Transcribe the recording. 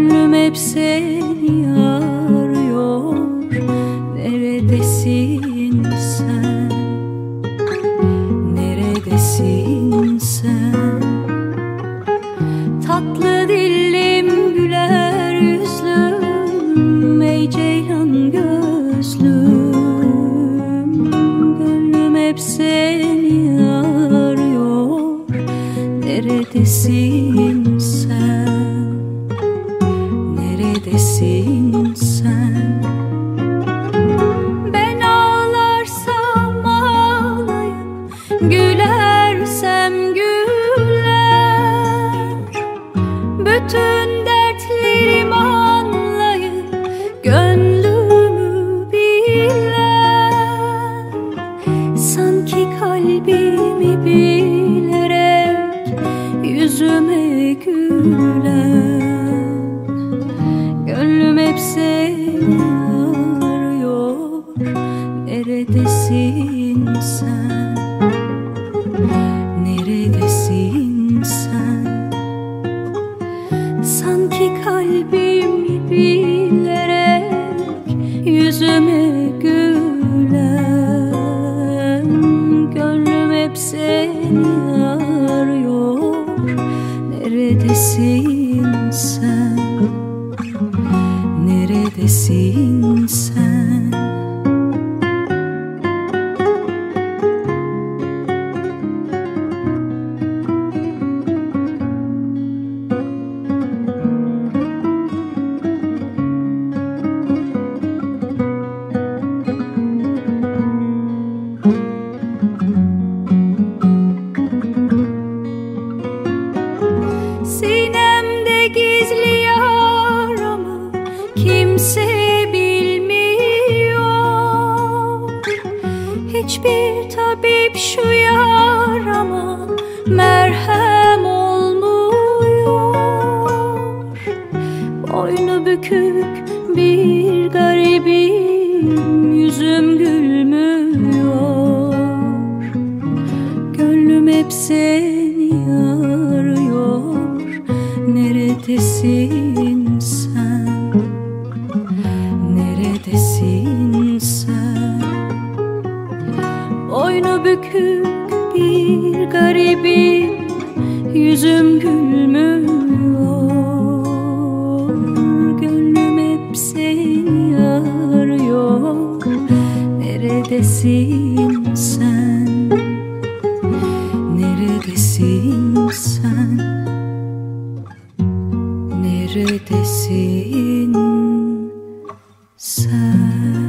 Gönlüm hep seni arıyor Neredesin sen? Neredesin sen? Tatlı dilim güler yüzlüm Ey ceylan gözlüm Gönlüm hep seni arıyor Neredesin bütün dertlerim anlayıp Gönlümü bilen Sanki kalbimi bilerek Yüzüme gülen. desse sim. kimse bilmiyor. Hiçbir tabip şu yarama merhem olmuyor. Boynu bükük bir garibim yüzüm gülmüyor. Gönlüm hep seni arıyor neredesin? Boynu bükük bir garibim Yüzüm gülmüyor Gönlüm hep seni arıyor Neredesin sen? Neredesin sen? Neredesin sen?